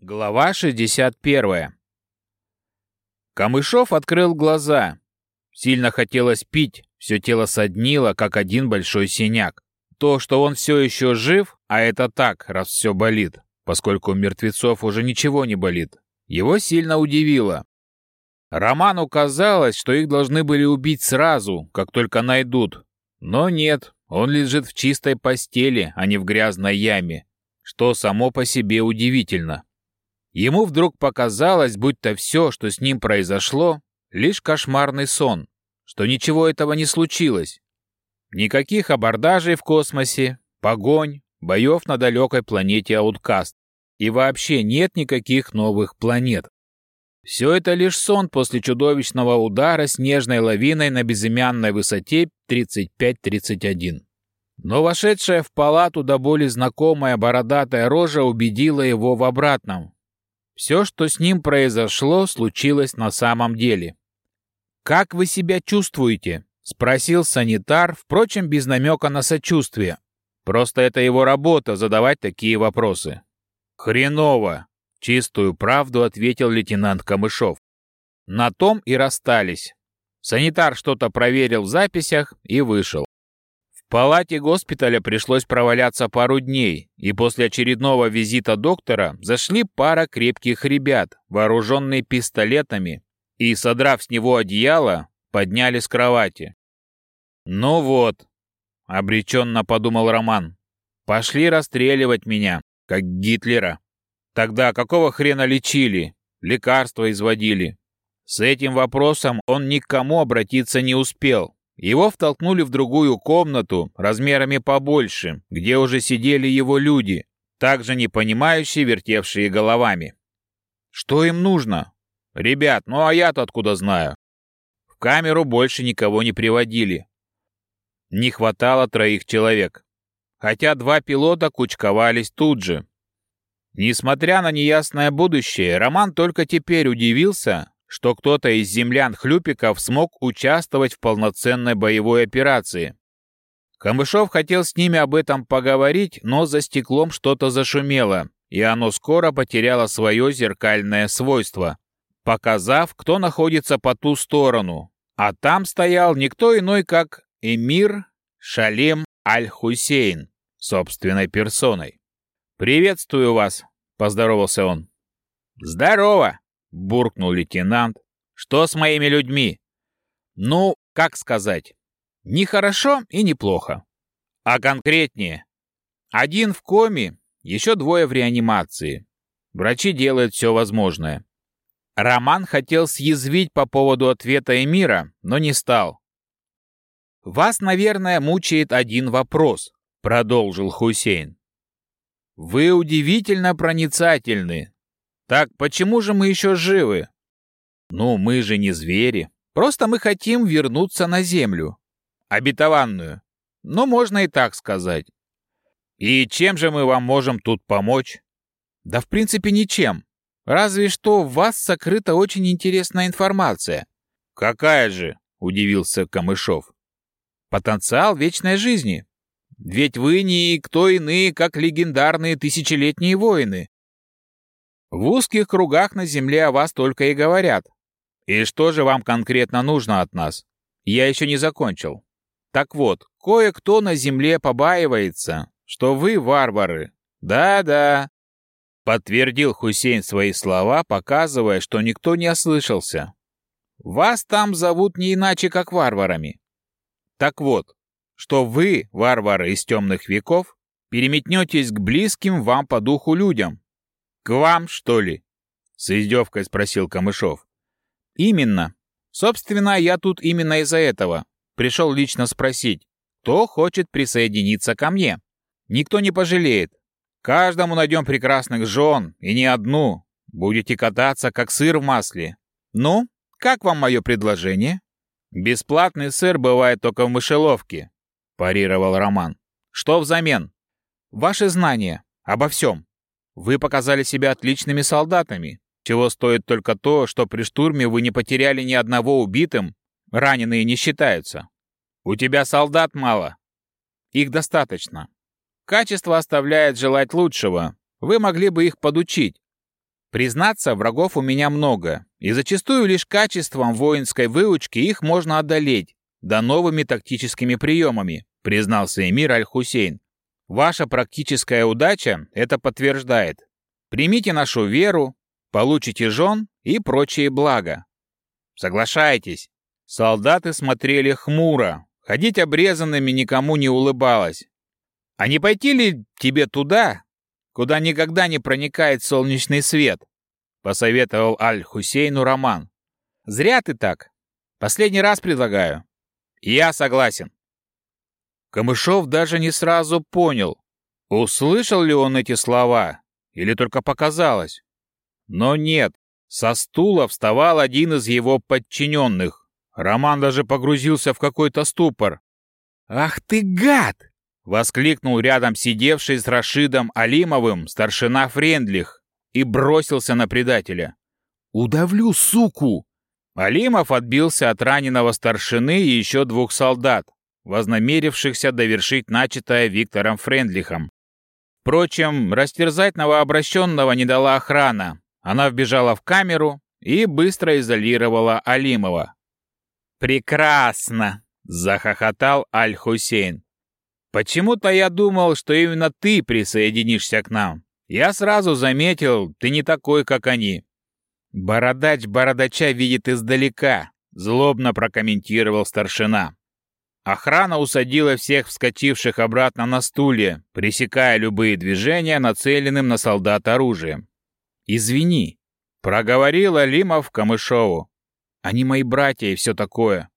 Глава 61. Камышов открыл глаза. Сильно хотелось пить, все тело соднило, как один большой синяк. То, что он все еще жив, а это так, раз все болит, поскольку у мертвецов уже ничего не болит, его сильно удивило. Роману казалось, что их должны были убить сразу, как только найдут. Но нет, он лежит в чистой постели, а не в грязной яме, что само по себе удивительно. Ему вдруг показалось, будто все, что с ним произошло, лишь кошмарный сон, что ничего этого не случилось. Никаких абордажей в космосе, погонь, боев на далекой планете Ауткаст. И вообще нет никаких новых планет. Все это лишь сон после чудовищного удара снежной лавиной на безымянной высоте 35-31. Но вошедшая в палату до боли знакомая бородатая рожа убедила его в обратном. Все, что с ним произошло, случилось на самом деле. «Как вы себя чувствуете?» — спросил санитар, впрочем, без намека на сочувствие. Просто это его работа — задавать такие вопросы. «Хреново!» — чистую правду ответил лейтенант Камышов. На том и расстались. Санитар что-то проверил в записях и вышел. Палате госпиталя пришлось проваляться пару дней, и после очередного визита доктора зашли пара крепких ребят, вооруженные пистолетами, и, содрав с него одеяло, подняли с кровати. «Ну вот», — обреченно подумал Роман, — «пошли расстреливать меня, как Гитлера. Тогда какого хрена лечили, лекарства изводили?» С этим вопросом он никому обратиться не успел, его втолкнули в другую комнату, размерами побольше, где уже сидели его люди, также не понимающие, вертевшие головами. Что им нужно? Ребят, ну а я-то откуда знаю? В камеру больше никого не приводили. Не хватало троих человек. Хотя два пилота кучковались тут же. Несмотря на неясное будущее, Роман только теперь удивился, что кто-то из землян-хлюпиков смог участвовать в полноценной боевой операции. Камышов хотел с ними об этом поговорить, но за стеклом что-то зашумело, и оно скоро потеряло свое зеркальное свойство, показав, кто находится по ту сторону. А там стоял никто иной, как эмир Шалем Аль-Хусейн собственной персоной. «Приветствую вас», — поздоровался он. «Здорово!» — буркнул лейтенант. «Что с моими людьми?» «Ну, как сказать, не хорошо и не плохо. А конкретнее. Один в коме, еще двое в реанимации. Врачи делают все возможное». Роман хотел съязвить по поводу ответа Эмира, но не стал. «Вас, наверное, мучает один вопрос», — продолжил Хусейн. «Вы удивительно проницательны, так почему же мы еще живы? Ну, мы же не звери. Просто мы хотим вернуться на землю. Обетованную. Ну, можно и так сказать. И чем же мы вам можем тут помочь? Да, в принципе, ничем. Разве что в вас сокрыта очень интересная информация. Какая же? Удивился Камышов. Потенциал вечной жизни. Ведь вы не кто иные, как легендарные тысячелетние воины. В узких кругах на земле о вас только и говорят. И что же вам конкретно нужно от нас? Я еще не закончил. Так вот, кое-кто на земле побаивается, что вы варвары. Да-да. Подтвердил Хусейн свои слова, показывая, что никто не ослышался. Вас там зовут не иначе, как варварами. Так вот, что вы, варвары из темных веков, переметнетесь к близким вам по духу людям, «К вам, что ли?» — с издевкой спросил Камышов. «Именно. Собственно, я тут именно из-за этого. Пришел лично спросить, кто хочет присоединиться ко мне. Никто не пожалеет. Каждому найдем прекрасных жен, и не одну. Будете кататься, как сыр в масле. Ну, как вам мое предложение?» «Бесплатный сыр бывает только в мышеловке», — парировал Роман. «Что взамен?» «Ваши знания. Обо всем. Вы показали себя отличными солдатами, чего стоит только то, что при штурме вы не потеряли ни одного убитым, раненые не считаются. У тебя солдат мало. Их достаточно. Качество оставляет желать лучшего. Вы могли бы их подучить. Признаться, врагов у меня много, и зачастую лишь качеством воинской выучки их можно одолеть, да новыми тактическими приемами, признался эмир Аль-Хусейн. Ваша практическая удача это подтверждает. Примите нашу веру, получите жен и прочие блага. Соглашайтесь. Солдаты смотрели хмуро. Ходить обрезанными никому не улыбалось. А не пойти ли тебе туда, куда никогда не проникает солнечный свет? Посоветовал Аль-Хусейну Роман. Зря ты так. Последний раз предлагаю. Я согласен. Камышов даже не сразу понял, услышал ли он эти слова или только показалось. Но нет, со стула вставал один из его подчиненных. Роман даже погрузился в какой-то ступор. «Ах ты гад!» — воскликнул рядом сидевший с Рашидом Алимовым старшина Френдлих и бросился на предателя. «Удавлю, суку!» Алимов отбился от раненого старшины и еще двух солдат, вознамерившихся довершить начатое Виктором Френдлихом. Впрочем, растерзать новообращенного не дала охрана. Она вбежала в камеру и быстро изолировала Алимова. «Прекрасно!» — захохотал Аль-Хусейн. «Почему-то я думал, что именно ты присоединишься к нам. Я сразу заметил, ты не такой, как они». «Бородач бородача видит издалека», — злобно прокомментировал старшина. Охрана усадила всех вскочивших обратно на стулья, пресекая любые движения, нацеленным на солдат оружием. «Извини», — проговорил Алимов Камышову. Они мои братья и все такое.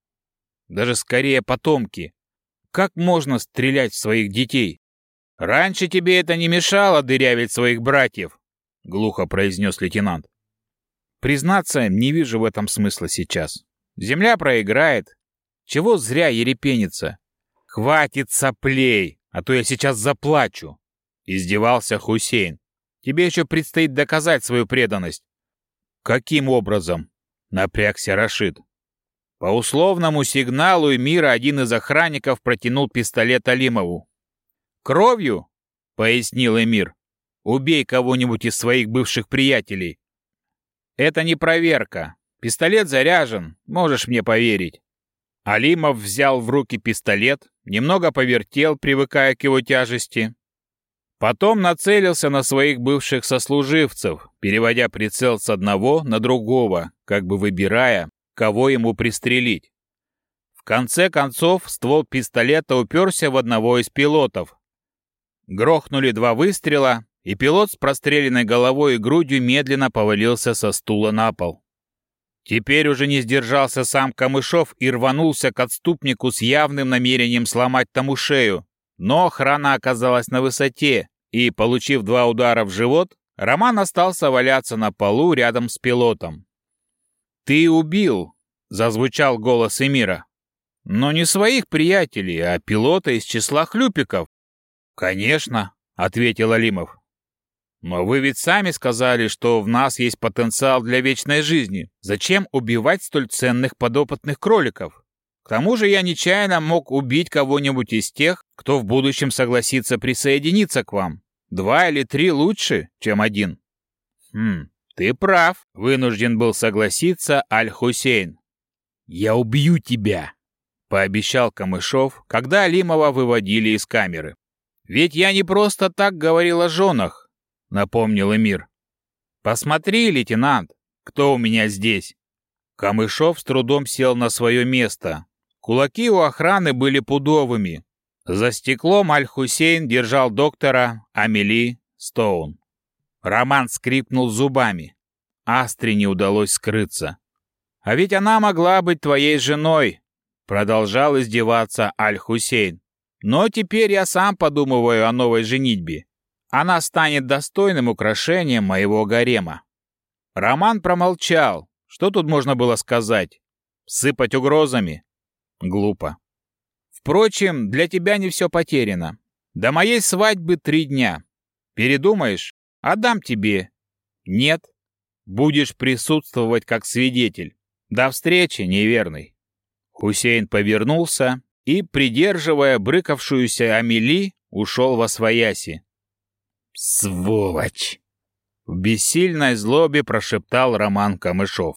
Даже скорее потомки. Как можно стрелять в своих детей? Раньше тебе это не мешало дырявить своих братьев, глухо произнес лейтенант. Признаться, не вижу в этом смысла сейчас. Земля проиграет. Чего зря ерепениться? Хватит соплей, а то я сейчас заплачу. Издевался Хусейн. Тебе еще предстоит доказать свою преданность. Каким образом? Напрягся Рашид. По условному сигналу Эмира один из охранников протянул пистолет Алимову. «Кровью?» — пояснил Эмир. «Убей кого-нибудь из своих бывших приятелей». «Это не проверка. Пистолет заряжен, можешь мне поверить». Алимов взял в руки пистолет, немного повертел, привыкая к его тяжести, Потом нацелился на своих бывших сослуживцев, переводя прицел с одного на другого, как бы выбирая, кого ему пристрелить. В конце концов ствол пистолета уперся в одного из пилотов. Грохнули два выстрела, и пилот с простреленной головой и грудью медленно повалился со стула на пол. Теперь уже не сдержался сам Камышов и рванулся к отступнику с явным намерением сломать тому шею, но охрана оказалась на высоте, и, получив два удара в живот, Роман остался валяться на полу рядом с пилотом. «Ты убил!» — зазвучал голос Эмира. «Но не своих приятелей, а пилота из числа хлюпиков». «Конечно», — ответил Алимов. «Но вы ведь сами сказали, что в нас есть потенциал для вечной жизни. Зачем убивать столь ценных подопытных кроликов? К тому же я нечаянно мог убить кого-нибудь из тех, кто в будущем согласится присоединиться к вам. Два или три лучше, чем один. Хм, ты прав, вынужден был согласиться Аль-Хусейн. Я убью тебя, пообещал Камышов, когда Алимова выводили из камеры. Ведь я не просто так говорил о женах, напомнил Эмир. Посмотри, лейтенант, кто у меня здесь. Камышов с трудом сел на свое место. Кулаки у охраны были пудовыми, за стеклом Аль-Хусейн держал доктора Амели Стоун. Роман скрипнул зубами. Астре не удалось скрыться. «А ведь она могла быть твоей женой», — продолжал издеваться Аль-Хусейн. «Но теперь я сам подумываю о новой женитьбе. Она станет достойным украшением моего гарема». Роман промолчал. Что тут можно было сказать? Сыпать угрозами? Глупо. Впрочем, для тебя не все потеряно. До моей свадьбы три дня. Передумаешь? Отдам тебе. Нет. Будешь присутствовать как свидетель. До встречи, неверный. Хусейн повернулся и, придерживая брыкавшуюся Амели, ушел во свояси. «Сволочь!» В бессильной злобе прошептал Роман Камышов.